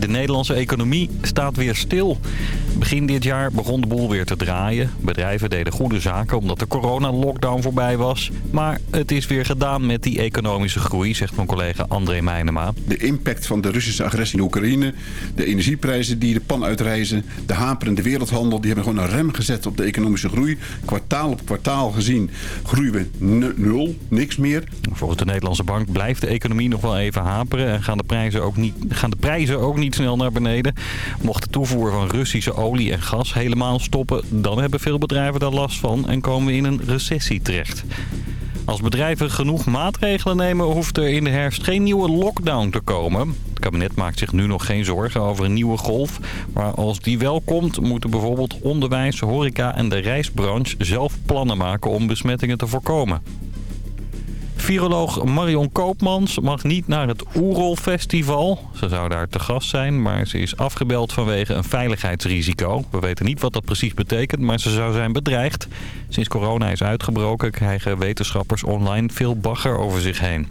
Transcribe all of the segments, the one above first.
De Nederlandse economie staat weer stil. Begin dit jaar begon de boel weer te draaien. Bedrijven deden goede zaken omdat de coronalockdown voorbij was. Maar het is weer gedaan met die economische groei, zegt mijn collega André Meijnema. De impact van de Russische agressie in Oekraïne, de energieprijzen die de pan uitreizen, de haperende wereldhandel, die hebben gewoon een rem gezet op de economische groei. Kwartaal op kwartaal gezien groeien we nul, niks meer. Volgens de Nederlandse bank blijft de economie nog wel even haperen en gaan de prijzen ook niet, gaan de prijzen ook niet snel naar beneden. Mocht de toevoer van Russische olie en gas helemaal stoppen, dan hebben veel bedrijven daar last van en komen we in een recessie terecht. Als bedrijven genoeg maatregelen nemen, hoeft er in de herfst geen nieuwe lockdown te komen. Het kabinet maakt zich nu nog geen zorgen over een nieuwe golf. Maar als die wel komt, moeten bijvoorbeeld onderwijs, horeca en de reisbranche zelf plannen maken om besmettingen te voorkomen. Viroloog Marion Koopmans mag niet naar het Oerol Festival. Ze zou daar te gast zijn, maar ze is afgebeld vanwege een veiligheidsrisico. We weten niet wat dat precies betekent, maar ze zou zijn bedreigd. Sinds corona is uitgebroken krijgen wetenschappers online veel bagger over zich heen.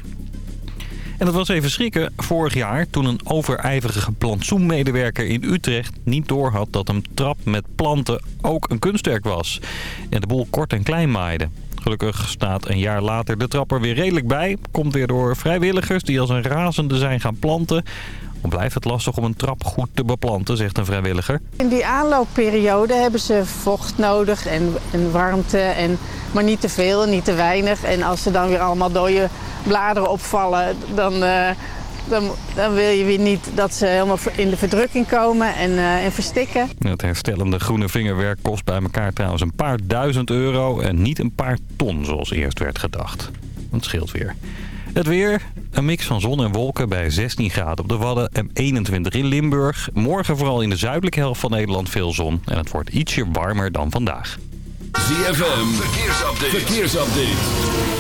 En dat was even schrikken vorig jaar toen een overijverige plantsoenmedewerker in Utrecht niet doorhad dat een trap met planten ook een kunstwerk was. En de boel kort en klein maaide. Gelukkig staat een jaar later de trap er weer redelijk bij. Komt weer door vrijwilligers die als een razende zijn gaan planten. Dan blijft het lastig om een trap goed te beplanten, zegt een vrijwilliger. In die aanloopperiode hebben ze vocht nodig en, warmte, en, maar niet te veel en niet te weinig. En als ze dan weer allemaal dode bladeren opvallen, dan, uh, dan, dan, wil je weer niet dat ze helemaal in de verdrukking komen en, uh, en verstikken. Het herstellende groene vingerwerk kost bij elkaar trouwens een paar duizend euro en niet een paar ton zoals eerst werd gedacht. Dat scheelt weer. Het weer, een mix van zon en wolken bij 16 graden op de Wadden en 21 in Limburg. Morgen vooral in de zuidelijke helft van Nederland veel zon en het wordt ietsje warmer dan vandaag. ZFM, verkeersupdate. verkeersupdate.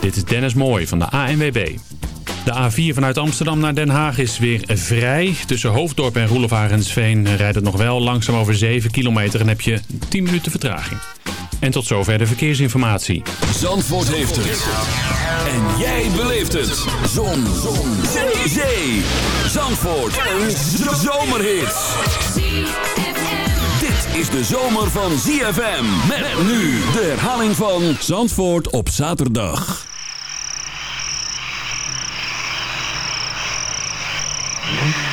Dit is Dennis Mooij van de ANWB. De A4 vanuit Amsterdam naar Den Haag is weer vrij. Tussen Hoofddorp en Roelofarensveen rijdt het nog wel langzaam over 7 kilometer en heb je 10 minuten vertraging. En tot zover de verkeersinformatie. Zandvoort heeft het. En jij beleeft het. Zon. Zon. Zee. Zee. Zandvoort. Een zomerhit. Dit is de zomer van ZFM. Met nu de herhaling van Zandvoort op zaterdag. Mm-hmm.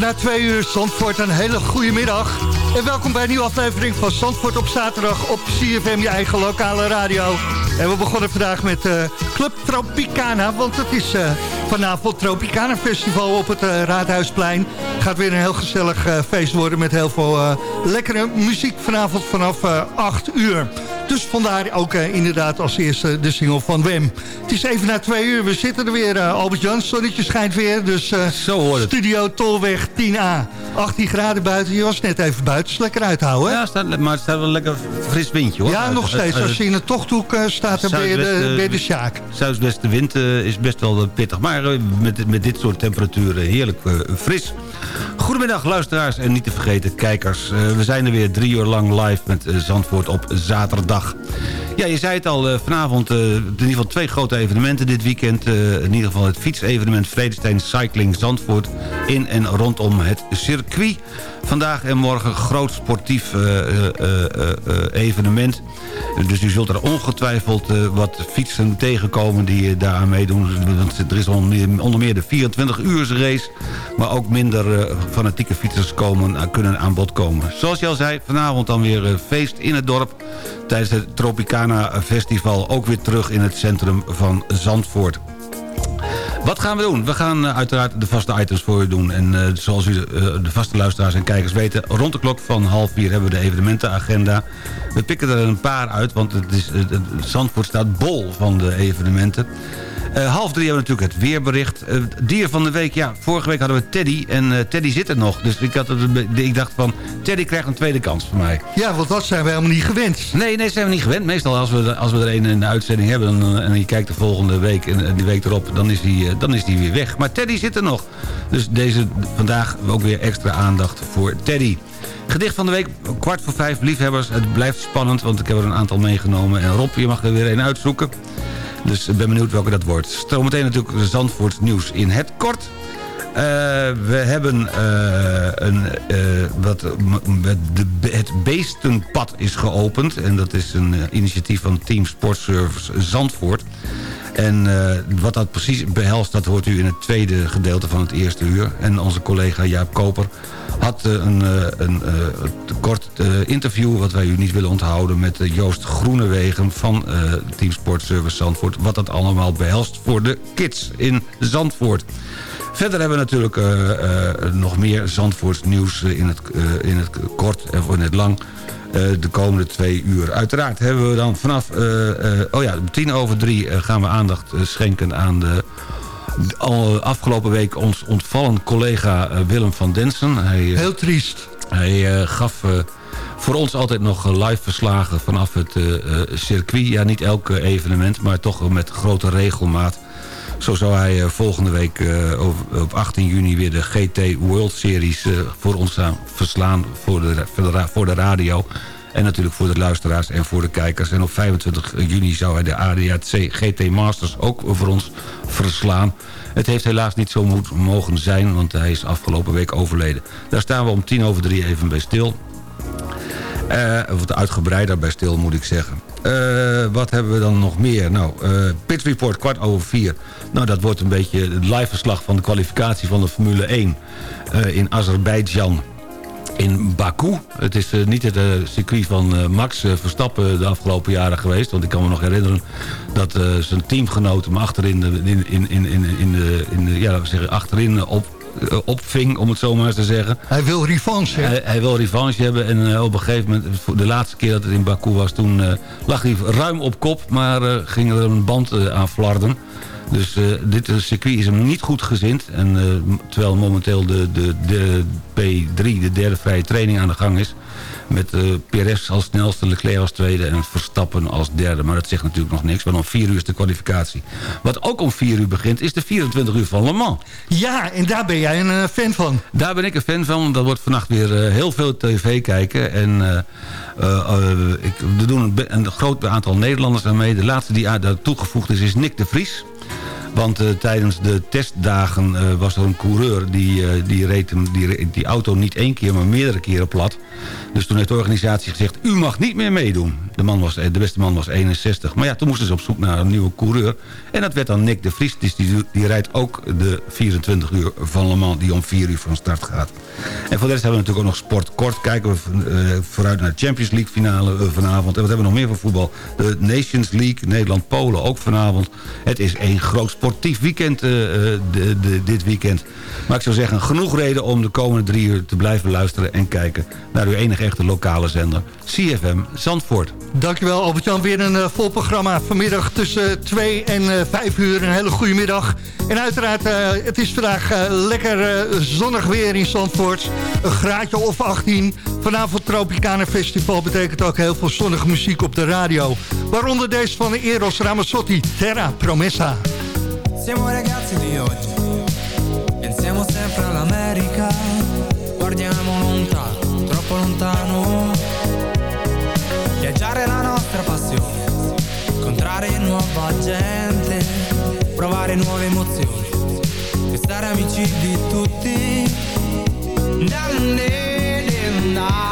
Na twee uur Zandvoort, een hele goede middag. En welkom bij een nieuwe aflevering van Zandvoort op zaterdag op CFM, je eigen lokale radio. En we begonnen vandaag met uh, Club Tropicana, want het is uh, vanavond Tropicana Festival op het uh, Raadhuisplein. Gaat weer een heel gezellig feest worden met heel veel lekkere muziek vanavond vanaf 8 uur. Dus vandaar ook uh, inderdaad als eerste de single van Wem. Het is even na twee uur. We zitten er weer. Uh, Albert Jan, zonnetje schijnt weer. Dus uh, Zo hoort het. Studio Tolweg 10A. 18 graden buiten. Je was net even buiten. Is lekker uithouden. Ja, staat, maar het staat wel lekker fris windje hoor. Ja, nog steeds. Als je in een tochthoek staat, dan ben je de, ben de Sjaak. Zuidwestenwind is best wel pittig. Maar met, met dit soort temperaturen heerlijk fris. Goedemiddag luisteraars en niet te vergeten kijkers. we zijn er weer drie uur lang live met Zandvoort op zaterdag. Ja, je zei het al, uh, vanavond uh, in ieder geval twee grote evenementen dit weekend. Uh, in ieder geval het fietsevenement Vredestein Cycling Zandvoort... in en rondom het circuit. Vandaag en morgen groot sportief evenement. Dus u zult er ongetwijfeld wat fietsen tegenkomen die daar aan meedoen. Er is onder meer de 24 uur race. Maar ook minder fanatieke fietsers komen, kunnen aan bod komen. Zoals je al zei, vanavond dan weer feest in het dorp tijdens het Tropicana Festival ook weer terug in het centrum van Zandvoort. Wat gaan we doen? We gaan uh, uiteraard de vaste items voor u doen. En uh, zoals u uh, de vaste luisteraars en kijkers weten... rond de klok van half vier hebben we de evenementenagenda. We pikken er een paar uit, want het is, Zandvoort staat bol van de evenementen. Uh, half drie hebben we natuurlijk het weerbericht. Uh, dier van de week, ja, vorige week hadden we Teddy. En uh, Teddy zit er nog. Dus ik, had het, ik dacht van, Teddy krijgt een tweede kans van mij. Ja, want dat zijn we helemaal niet gewend. Nee, nee, zijn we niet gewend. Meestal als we, als we er een in de uitzending hebben... Dan, en je kijkt de volgende week en die week erop, dan is, die, dan is die weer weg. Maar Teddy zit er nog. Dus deze, vandaag ook weer extra aandacht voor Teddy. Gedicht van de week, kwart voor vijf, liefhebbers. Het blijft spannend, want ik heb er een aantal meegenomen. En Rob, je mag er weer een uitzoeken. Dus ik ben benieuwd welke dat wordt. Zometeen natuurlijk Zandvoort nieuws in het kort. Uh, we hebben uh, een, uh, wat, de, het Beestenpad is geopend. En dat is een initiatief van Team Sportservice Zandvoort. En wat dat precies behelst, dat hoort u in het tweede gedeelte van het eerste uur. En onze collega Jaap Koper had een, een, een kort interview... wat wij u niet willen onthouden met Joost Groenewegen... van Team Sportservice Zandvoort. Wat dat allemaal behelst voor de kids in Zandvoort. Verder hebben we natuurlijk uh, uh, nog meer Zandvoorts nieuws in het, uh, in het kort en in het lang. De komende twee uur. Uiteraard hebben we dan vanaf oh ja, tien over drie gaan we aandacht schenken aan de al afgelopen week ons ontvallen collega Willem van Densen. Hij, Heel triest. Hij gaf voor ons altijd nog live verslagen vanaf het circuit. Ja, niet elk evenement, maar toch met grote regelmaat. Zo zou hij eh, volgende week eh, op 18 juni weer de GT World Series eh, voor ons verslaan voor de, voor de radio. En natuurlijk voor de luisteraars en voor de kijkers. En op 25 juni zou hij de ADAC GT Masters ook voor ons verslaan. Het heeft helaas niet zo mogen zijn, want hij is afgelopen week overleden. Daar staan we om tien over drie even bij stil. Uh, wat uitgebreider bij stil, moet ik zeggen. Uh, wat hebben we dan nog meer? Nou, uh, Pit Report kwart over vier. Nou, dat wordt een beetje het live verslag van de kwalificatie van de Formule 1 uh, in Azerbeidzjan. In Baku. Het is niet het circuit van Max Verstappen de afgelopen jaren geweest. Want ik kan me nog herinneren dat zijn teamgenoten hem achterin, in, in, in, in, de, in ja, achterin op eh, opving, om het zo maar eens te zeggen. Hij wil revanche. Hij, hij, wil revanche hebben en uh, op een gegeven moment, de laatste keer dat het in Baku was, toen uh, lag hij ruim op kop, maar ging er een band aan flarden. Dus dit circuit is hem niet goed gezind. En terwijl momenteel de, de, de P3, de derde vrije training aan de gang is met uh, Perez als snelste, Leclerc als tweede en Verstappen als derde. Maar dat zegt natuurlijk nog niks, want om vier uur is de kwalificatie. Wat ook om vier uur begint, is de 24 uur van Le Mans. Ja, en daar ben jij een uh, fan van. Daar ben ik een fan van, dat wordt vannacht weer uh, heel veel tv kijken. En ik, er doen een, een, groot aantal Nederlanders aan mee. De laatste die daar toegevoegd is, is Nick de Vries. Want uh, tijdens de testdagen uh, was er een coureur... die, uh, die reed die, die auto niet één keer, maar meerdere keren plat. Dus toen heeft de organisatie gezegd, u mag niet meer meedoen. De, man was, de beste man was 61. Maar ja, toen moesten ze op zoek naar een nieuwe coureur. En dat werd dan Nick de Vries. Dus die, die rijdt ook de 24 uur van Le Mans die om 4 uur van start gaat. En voor de rest hebben we natuurlijk ook nog sport kort. Kijken we vooruit naar de Champions League finale vanavond. En wat hebben we nog meer voor voetbal? De Nations League, Nederland-Polen ook vanavond. Het is één groot sportief weekend uh, de, de, dit weekend. Maar ik zou zeggen, genoeg reden om de komende drie uur te blijven luisteren en kijken naar uw enige echte lokale zender, CFM Zandvoort. Dankjewel Albert-Jan, weer een uh, vol programma vanmiddag tussen 2 en uh, 5 uur. Een hele goede middag. En uiteraard, het is vandaag lekker zonnig weer in Zandvoort. Een graadje of 18. Vanavond Tropicana Festival betekent ook heel veel zonnige muziek op de radio. Waaronder deze van Eros Ramazzotti, Terra Promessa. Siamo ragazzi di oggi, pensiamo sempre all'America, guardiamo lontano, troppo lontano. Viaggiare è la nostra passione, incontrare nuova gente, provare nuove emozioni, e stare amici di tutti. Da, da,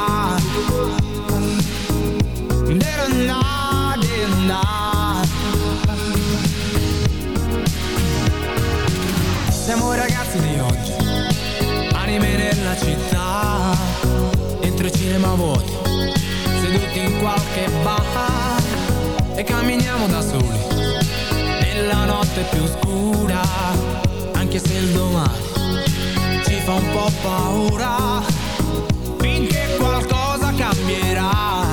Siamo ragazzi di oggi, anime nella città, dentro i cinema vuoti, seduti in qualche bar e camminiamo da soli, nella notte più scura, anche se il domani ci fa un po' paura, finché qualcosa cambierà.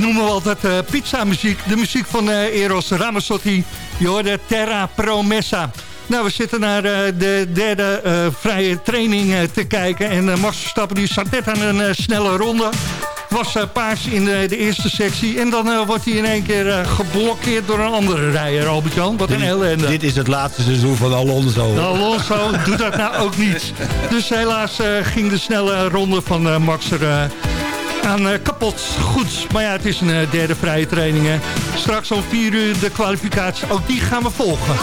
Noemen we altijd uh, pizza-muziek. De muziek van uh, Eros Ramazzotti. Je hoorde Terra Promessa. Nou, we zitten naar uh, de derde vrije training te kijken. En Max Verstappen die zat net aan een snelle ronde. Was paars in de, de, eerste sectie. En dan wordt hij in één keer geblokkeerd door een andere rijder, Albert-Jan. Wat een ellende. Dit is het laatste seizoen van Alonso. Alonso doet dat nou ook niet. Dus helaas ging de snelle ronde van Max er aan uh, kapot. Goed, maar ja, het is een uh, derde vrije training. Straks om vier uur de kwalificatie. Ook die gaan we volgen.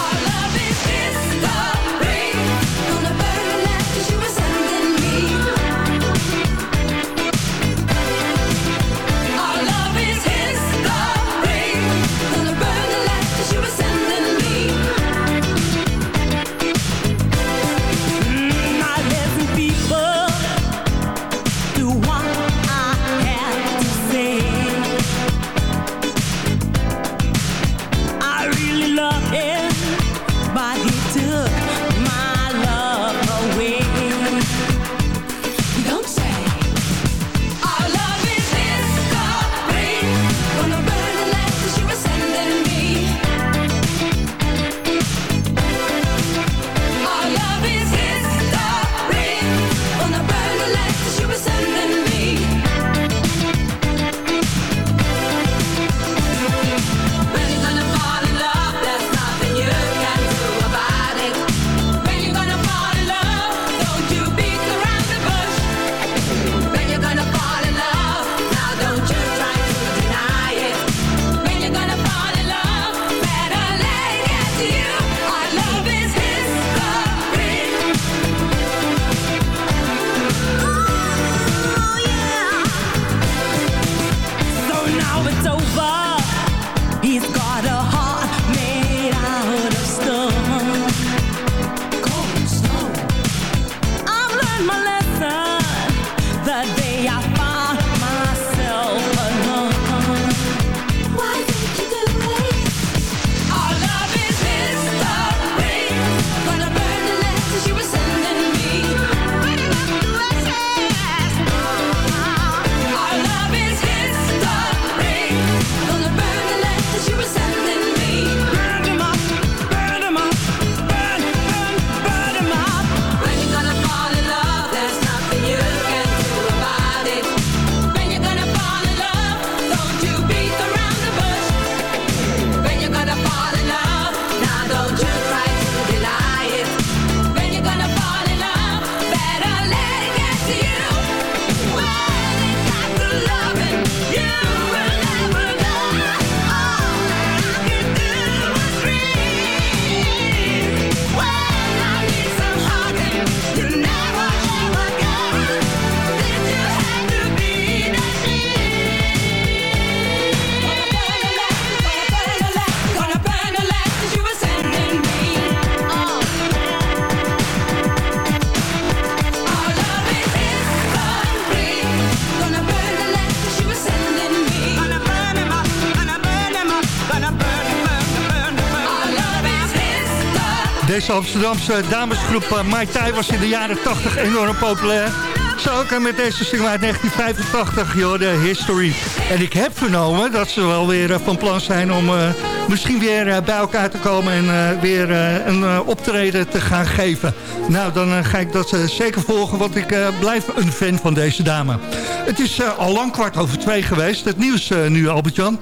Deze Amsterdamse damesgroep uh, Mai Tai was in de jaren 80 enorm populair. Zo ook met deze single uit 1985, joh, de History. En ik heb vernomen dat ze wel weer eh, van plan zijn om eh, misschien weer eh, bij elkaar te komen... en eh, weer eh, een eh, optreden te gaan geven. Nou, dan eh, ga ik dat eh, zeker volgen, want ik eh, blijf een fan van deze dame. Het is eh, al lang kwart over twee geweest. Het nieuws eh, nu, Albert-Jan.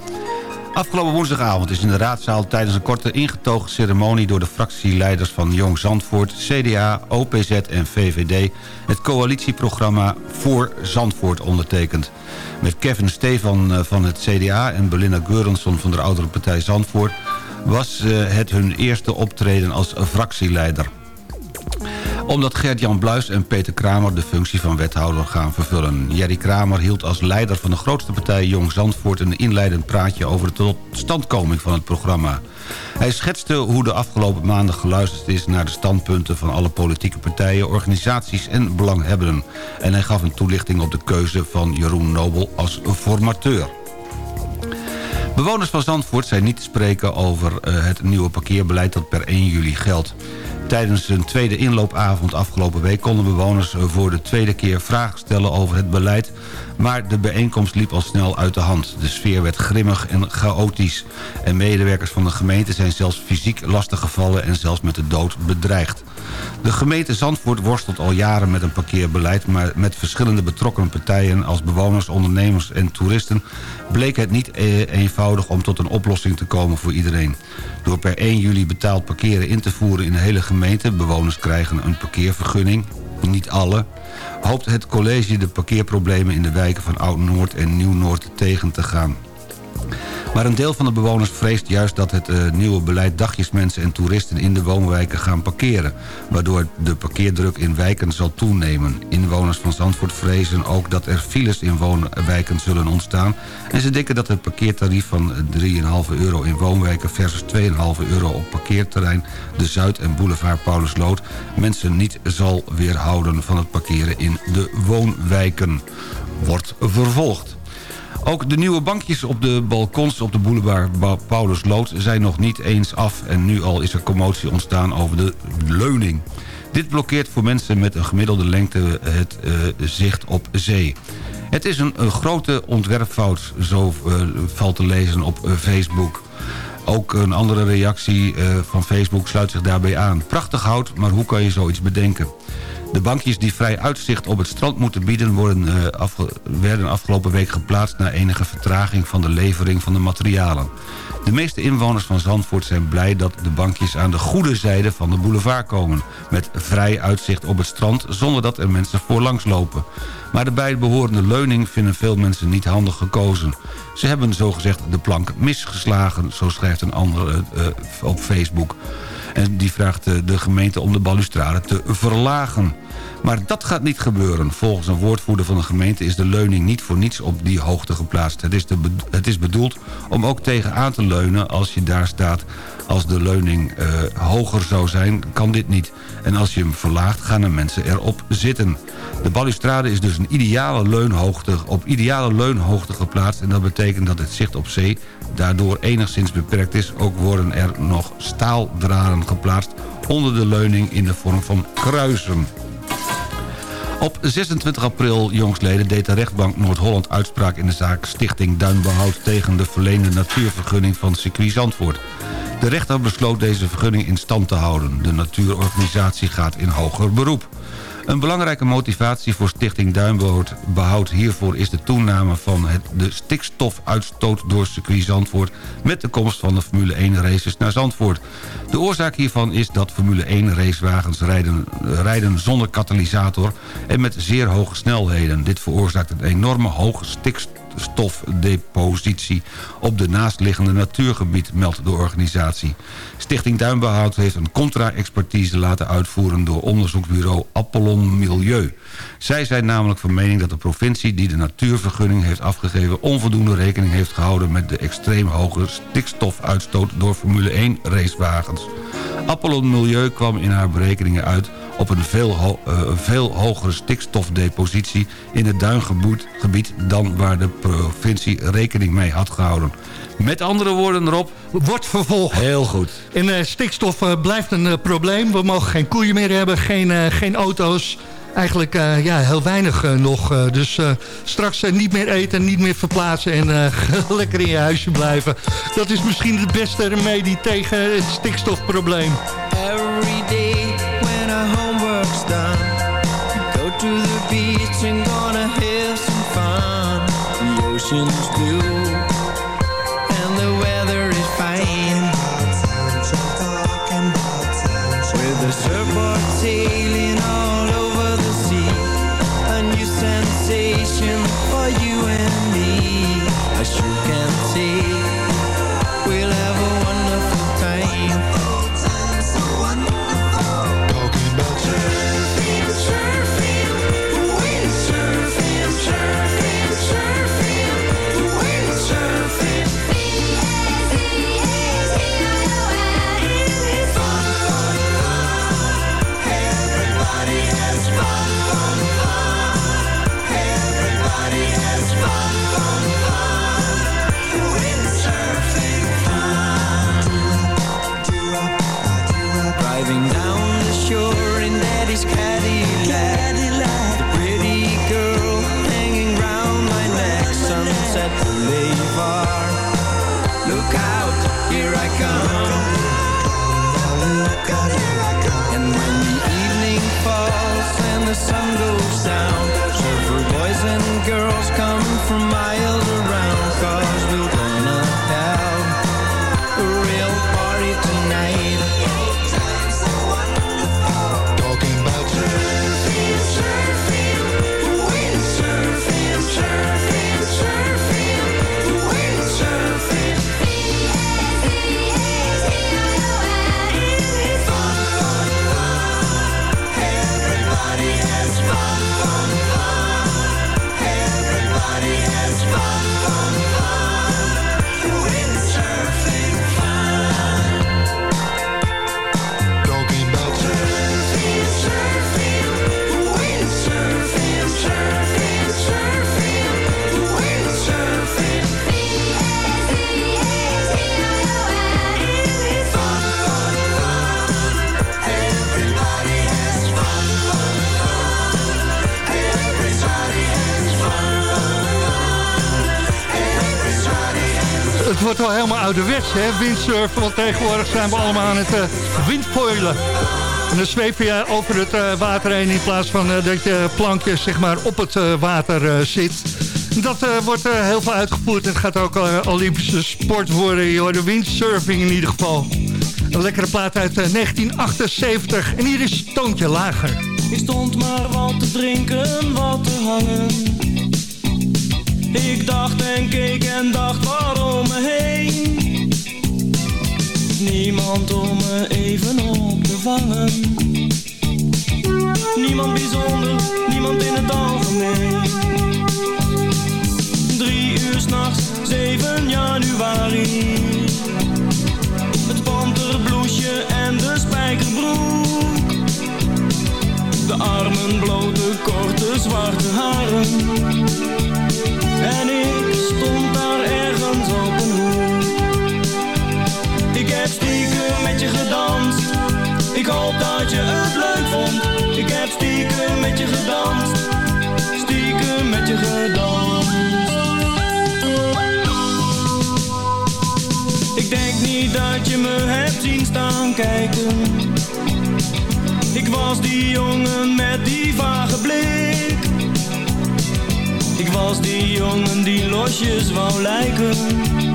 Afgelopen woensdagavond is in de raadzaal tijdens een korte ingetogen ceremonie... door de fractieleiders van Jong Zandvoort, CDA, OPZ en VVD... het coalitieprogramma Voor Zandvoort ondertekend. Met Kevin Stefan eh, van het CDA en Belinda Geurensson van de oudere partij Zandvoort... was eh, het hun eerste optreden als fractieleider omdat Gert-Jan Bluis en Peter Kramer de functie van wethouder gaan vervullen. Jerry Kramer hield als leider van de grootste partij Jong Zandvoort... een inleidend praatje over de totstandkoming van het programma. Hij schetste hoe de afgelopen maanden geluisterd is... naar de standpunten van alle politieke partijen, organisaties en belanghebbenden. En hij gaf een toelichting op de keuze van Jeroen Nobel als formateur. Bewoners van Zandvoort zijn niet te spreken over eh, het nieuwe parkeerbeleid dat per 1 juli geldt. Tijdens een tweede inloopavond afgelopen week konden bewoners voor de tweede keer vragen stellen over het beleid. Maar de bijeenkomst liep al snel uit de hand. De sfeer werd grimmig en chaotisch. En medewerkers van de gemeente zijn zelfs fysiek lastiggevallen en zelfs met de dood bedreigd. De gemeente Zandvoort worstelt al jaren met een parkeerbeleid... maar met verschillende betrokken partijen als bewoners, ondernemers en toeristen... bleek het niet eh, eenvoudig om tot een oplossing te komen voor iedereen. Door per 1 juli betaald parkeren in te voeren in de hele gemeente... bewoners krijgen een parkeervergunning, niet alle... hoopt het college de parkeerproblemen in de wijken van Oud-Noord en Nieuw-Noord tegen te gaan. Maar een deel van de bewoners vreest juist dat het eh, nieuwe beleid dagjesmensen en toeristen in de woonwijken gaan parkeren. Waardoor de parkeerdruk in wijken zal toenemen. Inwoners van Zandvoort vrezen ook dat er files in woonwijken zullen ontstaan. En ze denken dat het parkeertarief van 3,5 euro in woonwijken versus 2,5 euro op parkeerterrein de Zuid- en Boulevard Paulusloot mensen niet zal weerhouden van het parkeren in de woonwijken. Wordt vervolgd. Ook de nieuwe bankjes op de balkons op de boulevard Paulusloot zijn nog niet eens af... en nu al is er commotie ontstaan over de leuning. Dit blokkeert voor mensen met een gemiddelde lengte het eh, zicht op zee. Het is een, een grote ontwerpfout, zo eh, valt te lezen op eh, Facebook. Ook een andere reactie van Facebook sluit zich daarbij aan. Prachtig hout, maar hoe kan je zoiets bedenken? De bankjes die vrij uitzicht op het strand moeten bieden... Worden, eh, werden afgelopen week geplaatst... na enige vertraging van de levering van de materialen. De meeste inwoners van Zandvoort zijn blij dat de bankjes aan de goede zijde van de boulevard komen. Met vrij uitzicht op het strand zonder dat er mensen voorlangs lopen. Maar de bijbehorende leuning vinden veel mensen niet handig gekozen. Ze hebben zogezegd de plank misgeslagen, zo schrijft een ander eh, op Facebook. En die vraagt eh, de gemeente om de balustrade te verlagen. Maar dat gaat niet gebeuren. Volgens een woordvoerder van de gemeente is de leuning niet voor niets op die hoogte geplaatst. Het is, het is bedoeld om ook tegenaan te leunen als je daar staat. Als de leuning eh, hoger zou zijn, kan dit niet. En als je hem verlaagt, gaan de mensen erop zitten. De balustrade is dus een ideale leunhoogte, op ideale leunhoogte geplaatst... en dat betekent dat het zicht op zee daardoor enigszins beperkt is. Ook worden er nog staaldraden geplaatst onder de leuning in de vorm van kruisen. Op 26 april jongstleden deed de rechtbank Noord-Holland uitspraak in de zaak Stichting Duinbehoud tegen de verleende natuurvergunning van circuit Zandvoort. De rechter besloot deze vergunning in stand te houden. De natuurorganisatie gaat in hoger beroep. Een belangrijke motivatie voor Stichting Duinbehoud behoud hiervoor is de toename van het, de stikstofuitstoot door circuit Zandvoort met de komst van de Formule 1 races naar Zandvoort. De oorzaak hiervan is dat Formule 1 racewagens rijden, rijden zonder katalysator en met zeer hoge snelheden. Dit veroorzaakt een enorme hoge stikstofdepositie op de naastliggende natuurgebied, meldt de organisatie. Stichting Duinbehoud heeft een contra-expertise laten uitvoeren door onderzoeksbureau Apollon Milieu. Zij zijn namelijk van mening dat de provincie die de natuurvergunning heeft afgegeven... onvoldoende rekening heeft gehouden met de extreem hoge stikstofuitstoot door Formule 1 racewagens. Apollon Milieu kwam in haar berekeningen uit op een veel, ho- eh, een veel hogere stikstofdepositie in het duingebied gebied dan waar de provincie rekening mee had gehouden. Met andere woorden, Rob... Wordt vervolgd. Heel goed. En eh, stikstof eh, blijft een probleem. We mogen geen koeien meer hebben, geen, eh, geen auto's. Eigenlijk eh, ja, heel weinig eh, nog. eh, dus straks niet meer eten, niet meer verplaatsen en lekker in je huisje blijven. Dat is misschien de beste remedie tegen het stikstofprobleem. Every day when homework's done, go to the beach and fun. The wel helemaal ouderwets, hè, windsurfen. Want tegenwoordig zijn we allemaal aan het uh, windfoilen. En dan zweef je over het eh, water heen in plaats van eh, dat je plankjes zeg maar, op het water zit. Dat wordt heel veel uitgevoerd. Het gaat ook Olympische sport worden. Joh. De windsurfing in ieder geval. Een lekkere plaat uit eh, 1978. En hier is Toontje Lager. Ik stond maar wat te drinken, wat te hangen. Ik dacht en keek en dacht waarom me heen. Niemand om me even op te vangen. Niemand bijzonder, niemand in het algemeen. Drie uur s'nachts, 7 januari. Het panterbloesje en de spijkerbroek. De armen blote, korte, zwarte haren. En ik stond daar ergens op een hoek. Ik heb stiekem met je gedanst. Ik hoop dat je het leuk vond. Ik heb stiekem met je gedanst. Stiekem met je gedanst. Ik denk niet dat je me hebt zien staan kijken. Ik was die jongen met die vage blik. Was die jongen die losjes wou lijken.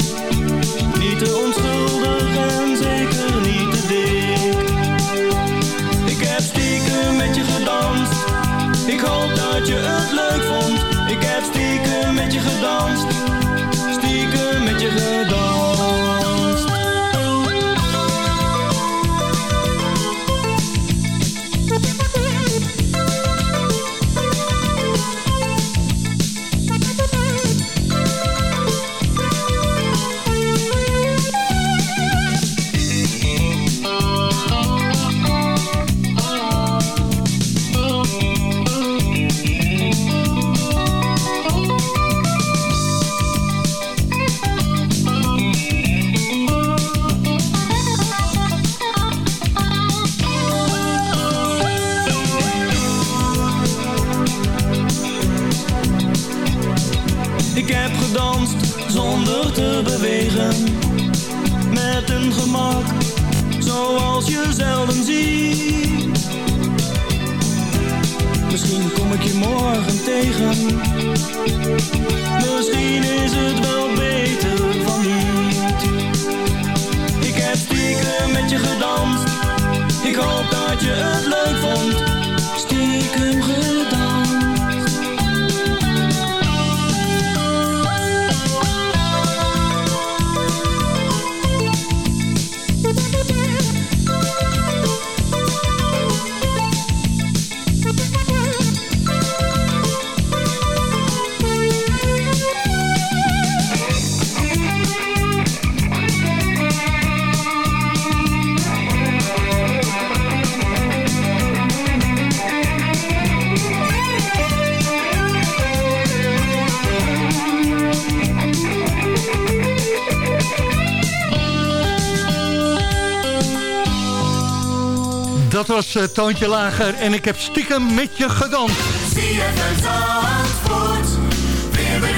Uh, Toontje Lager en ik heb stiekem met je gedanst.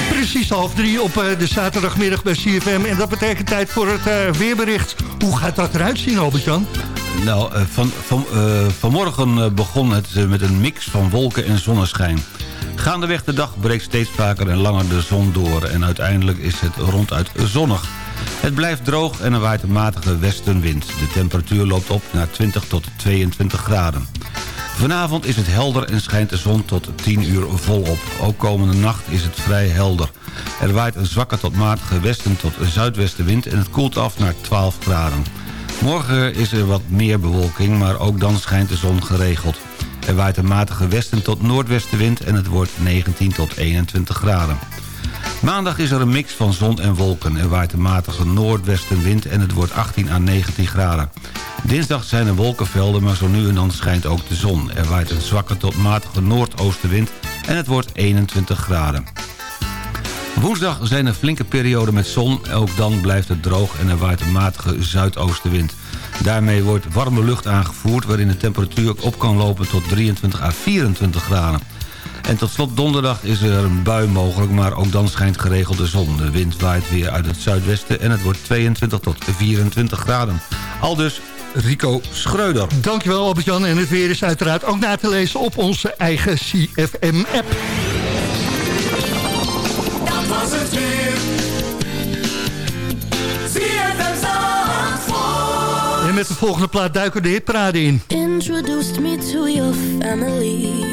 Precies half drie op uh, de zaterdagmiddag bij CFM. En dat betekent tijd voor het uh, weerbericht. Hoe gaat dat eruit zien, Albert-Jan? Nou, van, van, vanmorgen begon het met een mix van wolken en zonneschijn. Gaandeweg de dag breekt steeds vaker en langer de zon door... en uiteindelijk is het ronduit zonnig. Het blijft droog en er waait een matige westenwind. De temperatuur loopt op naar 20 tot 22 graden. Vanavond is het helder en schijnt de zon tot 10 uur volop. Ook komende nacht is het vrij helder. Er waait een zwakke tot matige westen tot zuidwestenwind... en het koelt af naar 12 graden. Morgen is er wat meer bewolking, maar ook dan schijnt de zon geregeld. Er waait een matige westen tot noordwestenwind... en het wordt 19 tot 21 graden. Maandag is er een mix van zon en wolken. Er waait een matige noordwestenwind en het wordt 18 à 19 graden. Dinsdag zijn er wolkenvelden, maar zo nu en dan schijnt ook de zon. Er waait een zwakke tot matige noordoostenwind en het wordt 21 graden. Woensdag zijn er flinke perioden met zon. Ook dan blijft het droog en er waait een matige zuidoostenwind. Daarmee wordt warme lucht aangevoerd... waarin de temperatuur op kan lopen tot 23 à 24 graden. En tot slot donderdag is er een bui mogelijk, maar ook dan schijnt geregeld de zon. De wind waait weer uit het zuidwesten en het wordt 22 tot 24 graden. Al dus Rico Schreuder. Dankjewel Albert-Jan. En het weer is uiteraard ook na te lezen op onze eigen CFM-app. Dat was het weer. En met de volgende plaat duiken de hitparade in. Introduced me to your family.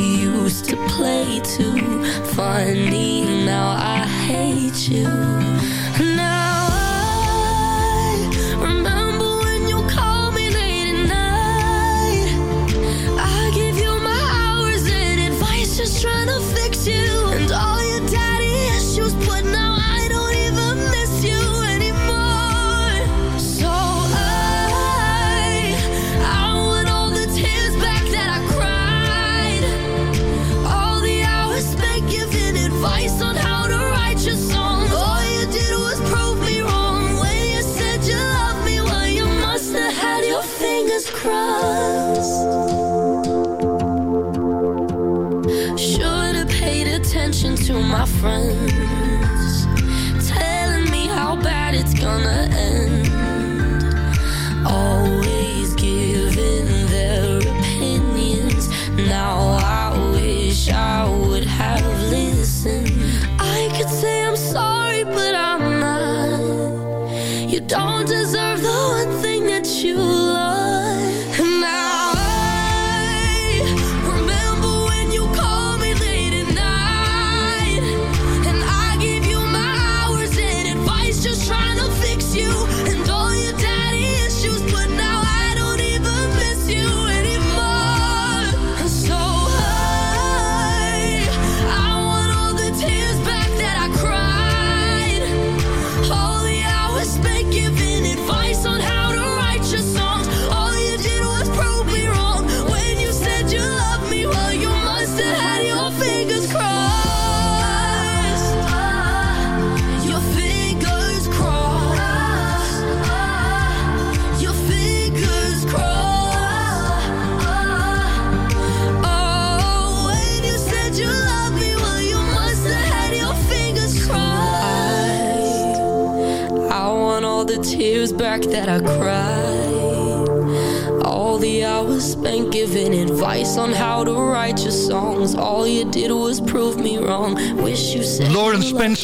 used to play to. Funny, now I hate you.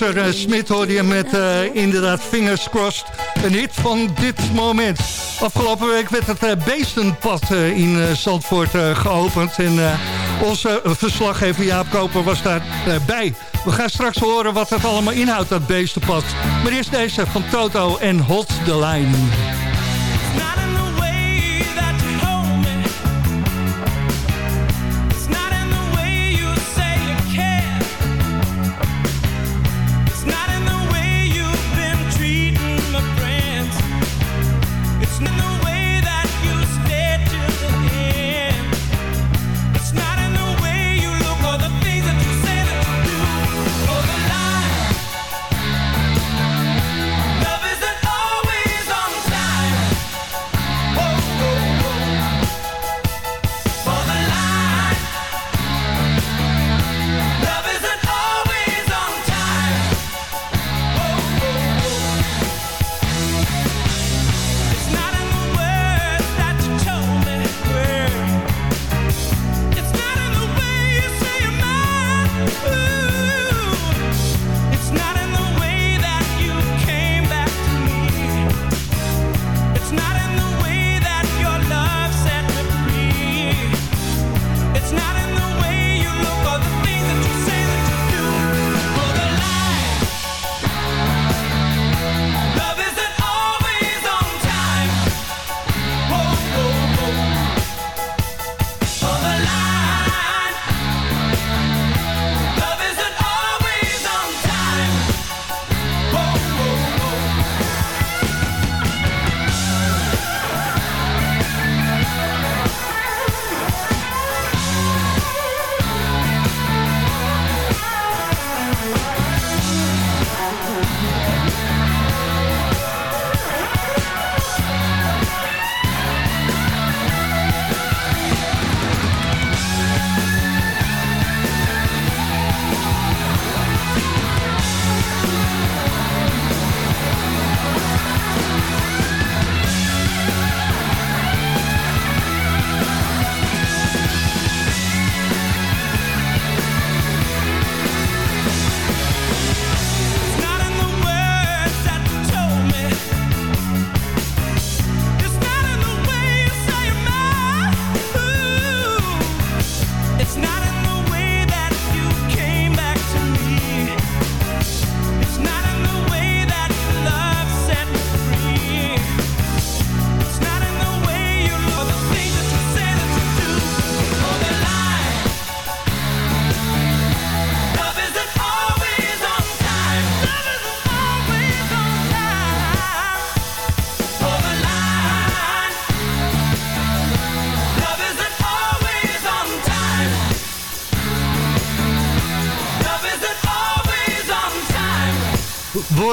Uh, Smit hoorde je met eh, inderdaad Fingers Crossed. Een hit van dit moment. Afgelopen week werd het eh, Beestenpad in Zandvoort geopend. En onze verslaggever Jaap Koper was daarbij. We gaan straks horen wat het allemaal inhoudt, dat Beestenpad. Maar eerst deze van Toto en Hot the Line.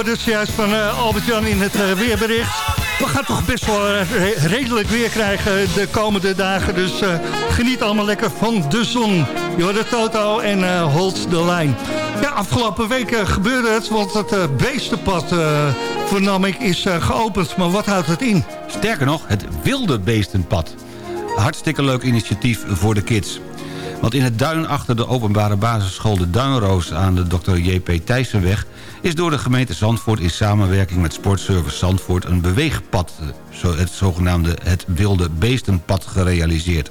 Het juist van eh, Albert-Jan in het eh, weerbericht. We gaan toch best wel eh, re- redelijk weer krijgen de komende dagen. Dus geniet allemaal lekker van de zon. Je hoort de Toto en Hold the Line. Ja, afgelopen week eh, gebeurde het, want het beestenpad, vernam ik, is geopend. Maar wat houdt het in? Sterker nog, het wilde beestenpad. Hartstikke leuk initiatief voor de kids. Want in het duin achter de openbare basisschool De Duinroos... aan de Dr. J.P. Thijssenweg... is door de gemeente Zandvoort in samenwerking met Sportservice Zandvoort... een beweegpad, het zogenaamde het wilde beestenpad, gerealiseerd.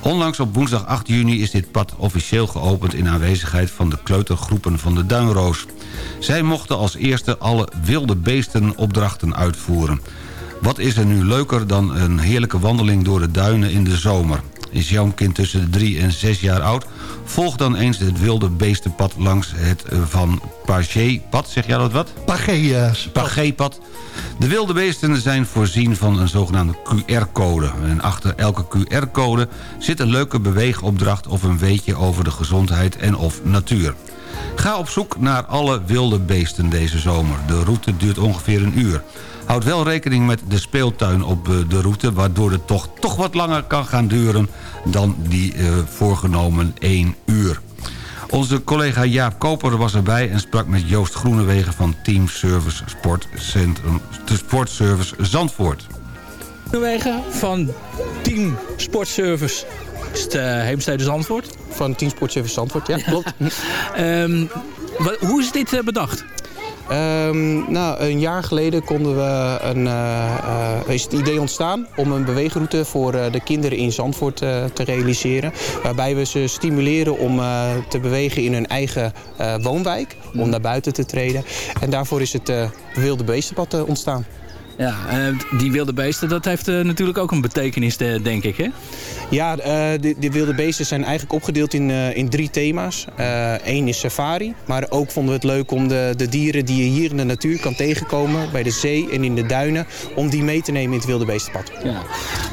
Onlangs op woensdag 8 juni is dit pad officieel geopend... in aanwezigheid van de kleutergroepen van de Duinroos. Zij mochten als eerste alle wilde beesten opdrachten uitvoeren. Wat is er nu leuker dan een heerlijke wandeling door de duinen in de zomer? Is jouw kind tussen de 3 en 6 jaar oud? Volg dan eens het wilde beestenpad langs het Van Pagé-pad. Zeg jij dat wat? Pagé, eh, Pagé-pad. De wilde beesten zijn voorzien van een zogenaamde QR-code. En achter elke QR-code zit een leuke beweegopdracht... of een weetje over de gezondheid en of natuur. Ga op zoek naar alle wilde beesten deze zomer. De route duurt ongeveer een uur. Houd wel rekening met de speeltuin op eh, de route... waardoor het toch, toch wat langer kan gaan duren dan die eh, voorgenomen 1 uur. Onze collega Jaap Koper was erbij en sprak met Joost Groenewegen... van Team Service Sportcentrum, de Sportservice Zandvoort. Groenewegen van Team Sportservice. Is het uh, Heemstede Zandvoort? Van Team Sportservice Zandvoort, ja, klopt. Ehm, hoe is dit eh, bedacht? Ehm, nou, een jaar geleden konden we een, eh, eh, is het idee ontstaan om een beweegroute voor eh, de kinderen in Zandvoort te realiseren. Waarbij we ze stimuleren om te bewegen in hun eigen woonwijk, om naar buiten te treden. En daarvoor is het Wilde Beestenpad ontstaan. Ja, eh, die wilde beesten, dat heeft eh, natuurlijk ook een betekenis, eh, denk ik, hè? Ja, de, de wilde beesten zijn eigenlijk opgedeeld in, in drie thema's. Eén is safari, maar ook vonden we het leuk om de, de dieren die je hier in de natuur kan tegenkomen, bij de zee en in de duinen, om die mee te nemen in het wilde beestenpad. Ja.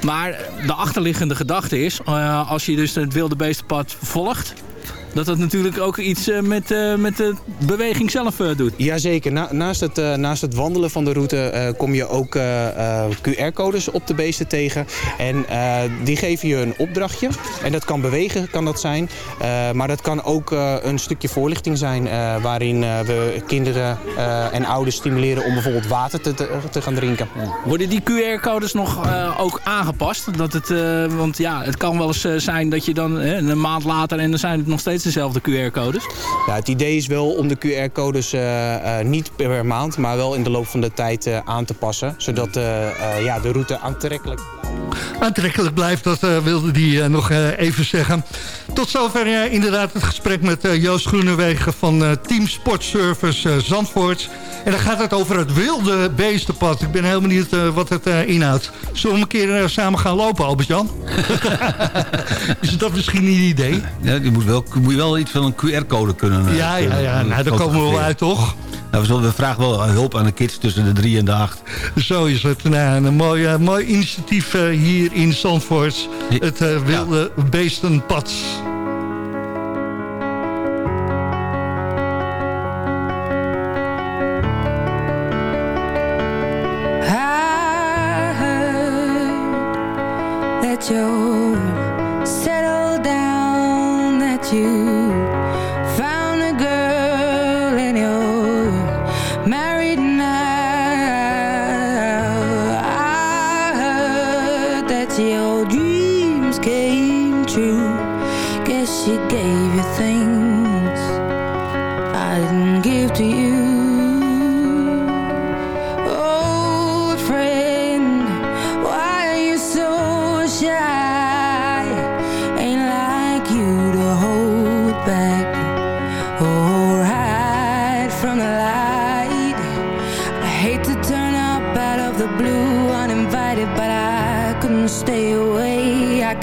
Maar de achterliggende gedachte is, als je dus het wilde beestenpad volgt... dat dat natuurlijk ook iets eh, met, eh, met de beweging zelf eh, doet. Jazeker, Na, naast, het, naast het wandelen van de route kom je ook QR-codes op de beesten tegen. En die geven je een opdrachtje. En dat kan bewegen, kan dat zijn. Maar dat kan ook een stukje voorlichting zijn... waarin we kinderen en ouders stimuleren om bijvoorbeeld water te, te, gaan drinken. Worden die QR-codes nog ook aangepast? Dat het, want ja, het kan wel eens zijn dat je dan een maand later... en dan zijn het nog steeds dezelfde QR-codes. Ja, het idee is wel om de QR-codes eh, eh, niet per maand... maar wel in de loop van de tijd eh, aan te passen. Zodat eh, eh, ja, de route aantrekkelijk Aantrekkelijk blijft, dat wilde die nog eh, even zeggen. Tot zover inderdaad het gesprek met Joost Groenewegen van eh, Team Sportservice Zandvoort. En dan gaat het over het wilde beestenpad. Ik ben heel benieuwd eh, wat het eh, inhoudt. Zullen we een keer eh, samen gaan lopen, Albert-Jan? Is dat misschien niet een idee? Ja, je moet wel, moet je wel iets van een QR-code kunnen... Ja, ja, ja. Nou, daar komen we wel uit, toch? Nou, we, zullen, we vragen wel hulp aan de kids tussen de drie en de acht. Zo is het. Nou, een mooi, mooi initiatief hier in Zandvoort. Het wilde beestenpad.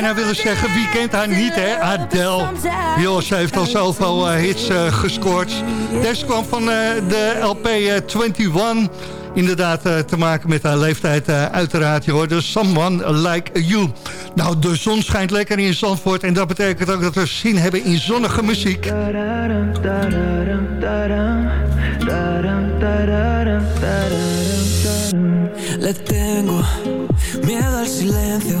bijna willen zeggen, wie kent haar niet, hè? Adele. Joh, ze heeft al zoveel eh, hits eh, gescoord. Deze kwam van eh, de LP eh, 21. Inderdaad te maken met haar leeftijd uiteraard. Je hoorde Someone Like You. Nou, de zon schijnt lekker in Zandvoort. En dat betekent ook dat we zin hebben in zonnige muziek. Le tengo silencio,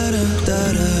da da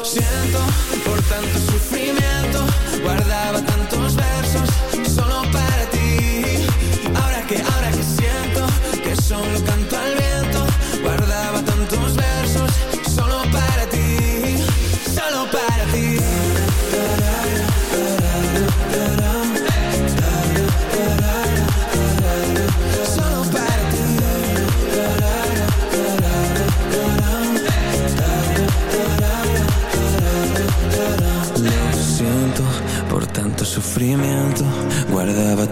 Siento por tanto sufrimiento.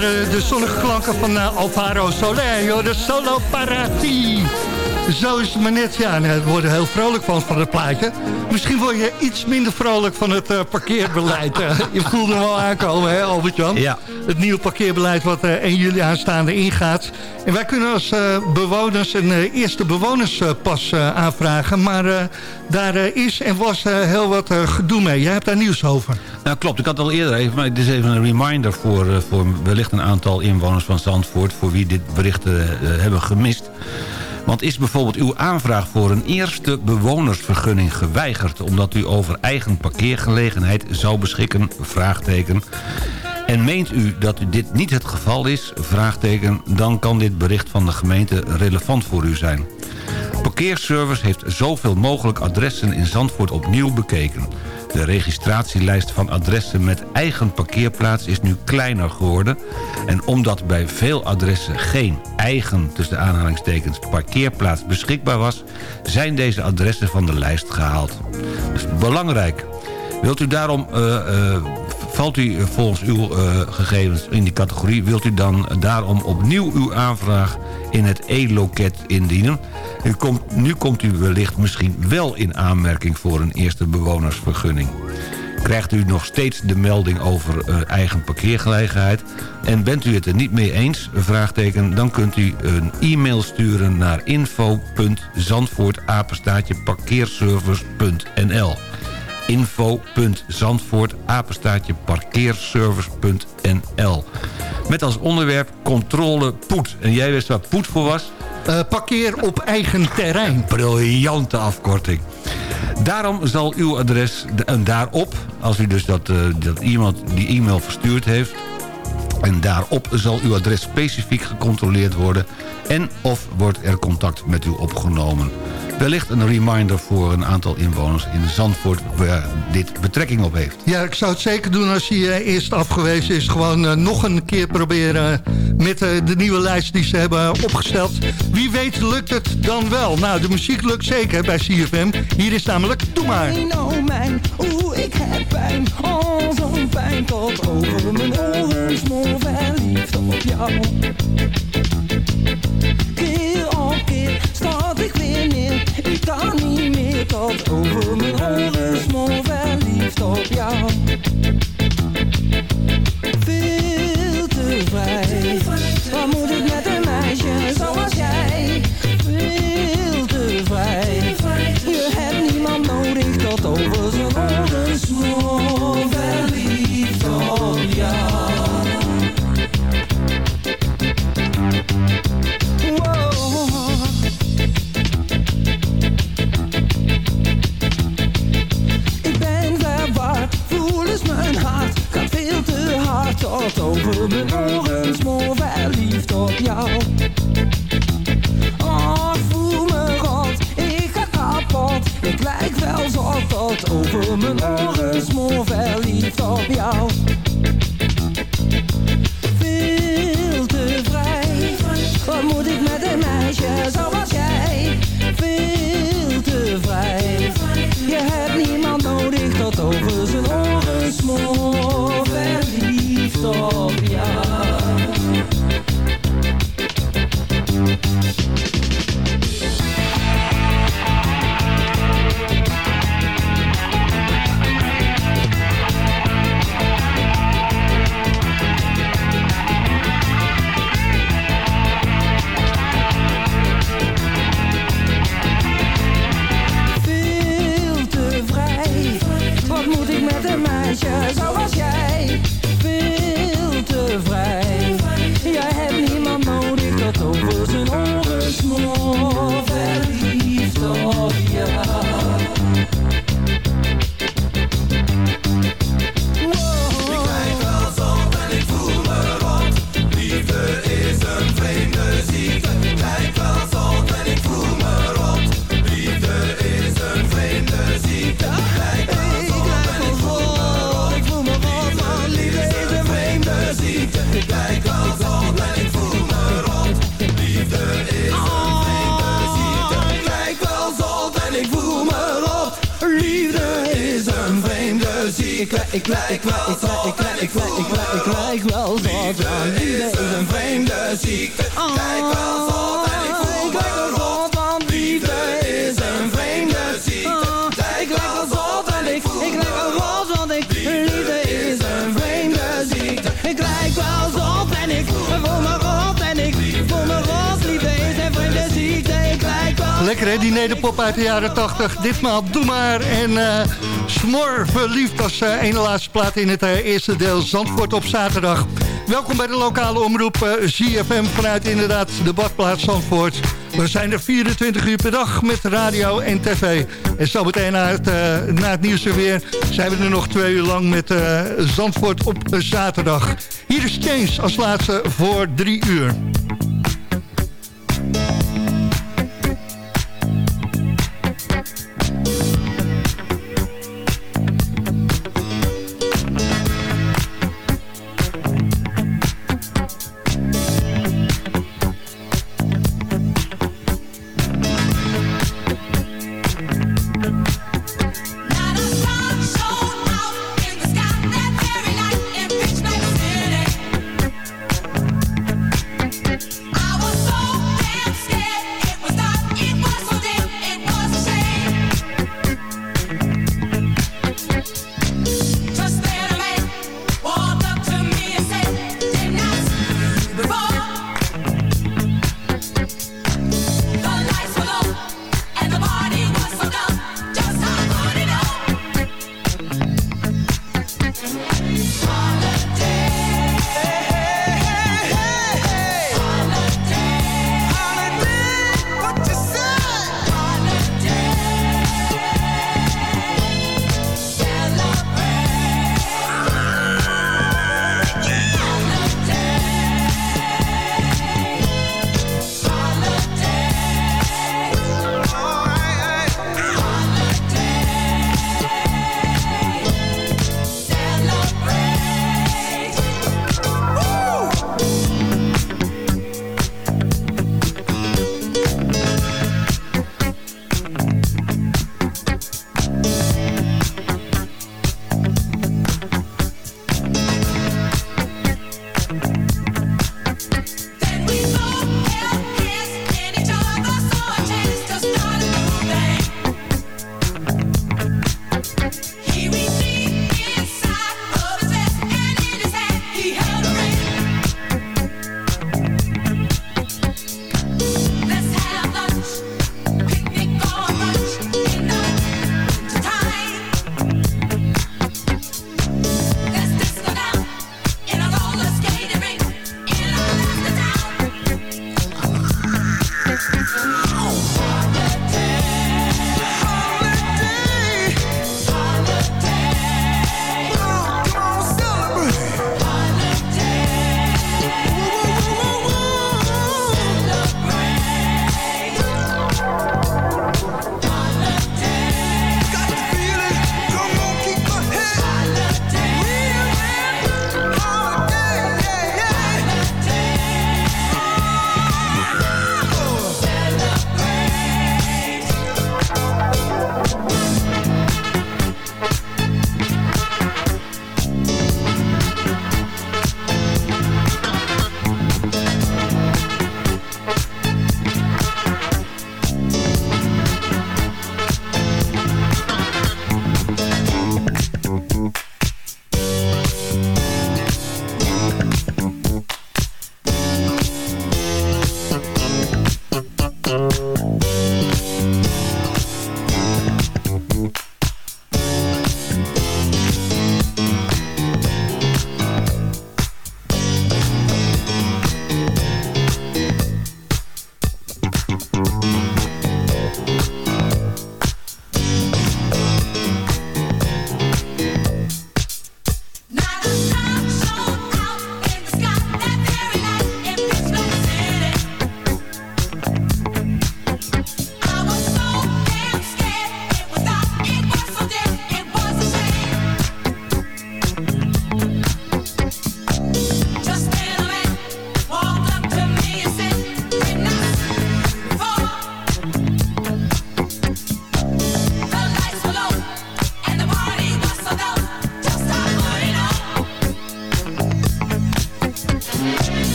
Waren de zonnige klanken van eh, Alvaro Soler, joh, de Solo Parati. Zo is het maar net, ja, en, eh, we worden heel vrolijk van, van het plaatje. Misschien word je iets minder vrolijk van het eh, parkeerbeleid. eh. je voelde hem al aankomen, hè Albert-Jan? Ja. Het nieuwe parkeerbeleid wat eh 1 juli aanstaande ingaat. Wij kunnen als eh, bewoners een eh, eerste bewonerspas eh, aanvragen. Maar daar is en was heel wat gedoe mee. Jij hebt daar nieuws over. Nou klopt, ik had het al eerder even, maar dit is even een reminder voor, voor wellicht een aantal inwoners van Zandvoort... voor wie dit bericht hebben gemist. Want is bijvoorbeeld uw aanvraag voor een eerste bewonersvergunning geweigerd... omdat u over eigen parkeergelegenheid zou beschikken? Vraagteken. En meent u dat dit niet het geval is? Vraagteken. Dan kan dit bericht van de gemeente relevant voor u zijn. Parkeerservice heeft zoveel mogelijk adressen in Zandvoort opnieuw bekeken. De registratielijst van adressen met eigen parkeerplaats is nu kleiner geworden. En omdat bij veel adressen geen eigen, tussen aanhalingstekens, parkeerplaats beschikbaar was... zijn deze adressen van de lijst gehaald. Dus belangrijk. Wilt u daarom... eh, eh, Valt u volgens uw eh, gegevens in die categorie... wilt u dan daarom opnieuw uw aanvraag in het e-loket indienen? Komt, nu komt u wellicht misschien wel in aanmerking voor een eerste bewonersvergunning. Krijgt u nog steeds de melding over eh, eigen parkeergelegenheid... en bent u het er niet mee eens, vraagteken, dan kunt u een e-mail sturen naar info.zandvoortapenstaatjeparkeerservice.nl info.zandvoort-parkeerservice.nl Met als onderwerp controle poet. En jij wist waar poet voor was? Eh, parkeer op eigen terrein. Briljante afkorting. Daarom zal uw adres, en daarop, als u dus dat, eh, dat iemand die e-mail verstuurd heeft... en daarop zal uw adres specifiek gecontroleerd worden... en of wordt er contact met u opgenomen. Wellicht een reminder voor een aantal inwoners in Zandvoort... waar dit betrekking op heeft. Ja, ik zou het zeker doen als hij eh, eerst afgewezen is. Gewoon eh, nog een keer proberen met eh, de nieuwe lijst die ze hebben opgesteld. Wie weet lukt het dan wel. Nou, de muziek lukt zeker bij CFM. Hier is namelijk Doe maar. Oh mijn, oeh ik heb pijn, oh zo'n pijn tot over mijn oren, smoor verliefd op jou. Keer op keer ik kan niet meer tot over mijn oren, smoor verliefd op jou. Over mijn oren Smoor verliefd op jou. Oh, voel me rot, ik ga kapot. Ik lijk wel zot tot over mijn oren Smoor verliefd op jou. Veel te vrij Wat moet ik met een meisje zoals jij? Veel te vrij ik lijk, ik lijk, ik lijk, ik lijk, ik lijk, ik lijk, ik lijk wel zot. Want liefde is een vreemde ziekte. Kijk wel zot en ik voel me rot. Want liefde is een vreemde ziekte. Ik lijk wel zot en ik, ik lijk wel rot. Want ik, liefde is een vreemde ziekte. Ik lijk wel zot en ik voel me rot. En ik voel me rot. Liefde is een vreemde ziekte. Ik lijk wel Lekker hè, die nederpop uit de jaren 80. Ditmaal Doe Maar en eh Smor verliefd als eh ene laatste plaat in het eh, eerste deel Zandvoort op zaterdag. Welkom bij de lokale omroep eh, ZFM vanuit inderdaad de badplaats Zandvoort. We zijn er 24 uur per dag met radio en tv. En zo meteen na het, na het nieuws er weer zijn we er nog twee uur lang met Zandvoort op zaterdag. Hier is James als laatste voor drie uur.